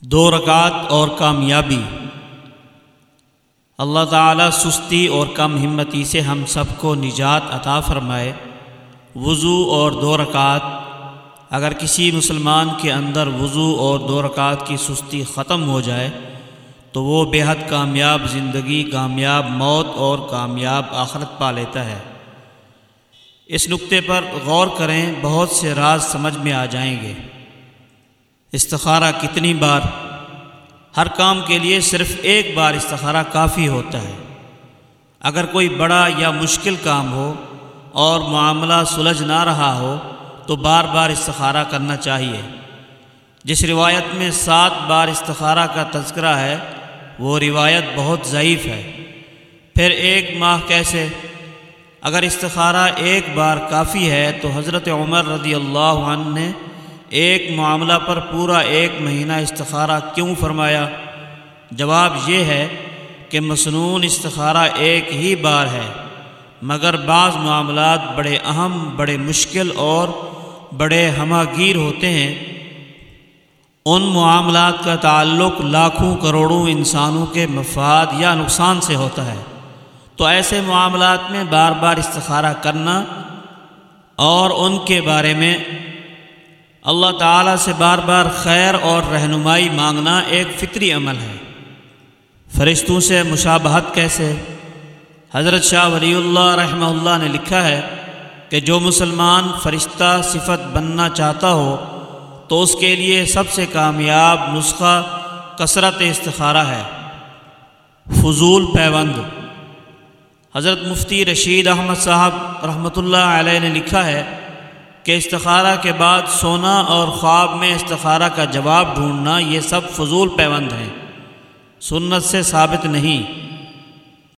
دو رکعت اور کامیابی۔ اللہ تعالیٰ سستی اور کم ہمتی سے ہم سب کو نجات عطا فرمائے۔ وضو اور دو رکعت۔ اگر کسی مسلمان کے اندر وضو اور دو رکعت کی سستی ختم ہو جائے، تو وہ بے حد کامیاب زندگی، کامیاب موت اور کامیاب آخرت پا لیتا ہے۔ اس نقطے پر غور کریں، بہت سے راز سمجھ میں آ جائیں گے۔ استخارہ کتنی بار؟ ہر کام کے لیے صرف ایک بار استخارہ کافی ہوتا ہے۔ اگر کوئی بڑا یا مشکل کام ہو اور معاملہ سلجھ نہ رہا ہو تو بار بار استخارہ کرنا چاہیے۔ جس روایت میں سات بار استخارہ کا تذکرہ ہے، وہ روایت بہت ضعیف ہے۔ پھر ایک ماہ کیسے؟ اگر استخارہ ایک بار کافی ہے تو حضرت عمر رضی اللہ عنہ نے ایک معاملہ پر پورا ایک مہینہ استخارہ کیوں فرمایا؟ جواب یہ ہے کہ مصنون استخارہ ایک ہی بار ہے، مگر بعض معاملات بڑے اہم، بڑے مشکل اور بڑے ہمہ گیر ہوتے ہیں۔ ان معاملات کا تعلق لاکھوں کروڑوں انسانوں کے مفاد یا نقصان سے ہوتا ہے۔ تو ایسے معاملات میں بار بار استخارہ کرنا اور ان کے بارے میں اللہ تعالیٰ سے بار بار خیر اور رہنمائی مانگنا ایک فطری عمل ہے۔ فرشتوں سے مشابہت کیسے؟ حضرت شاہ ولی اللہ رحمہ اللہ نے لکھا ہے کہ جو مسلمان فرشتہ صفت بننا چاہتا ہو تو اس کے لیے سب سے کامیاب نسخہ کثرت استخارہ ہے۔ فضول پیوند۔ حضرت مفتی رشید احمد صاحب رحمۃ اللہ علیہ نے لکھا ہے کہ استخارہ کے بعد سونا اور خواب میں استخارہ کا جواب ڈھونڈنا یہ سب فضول پیوند ہیں۔ سنت سے ثابت نہیں۔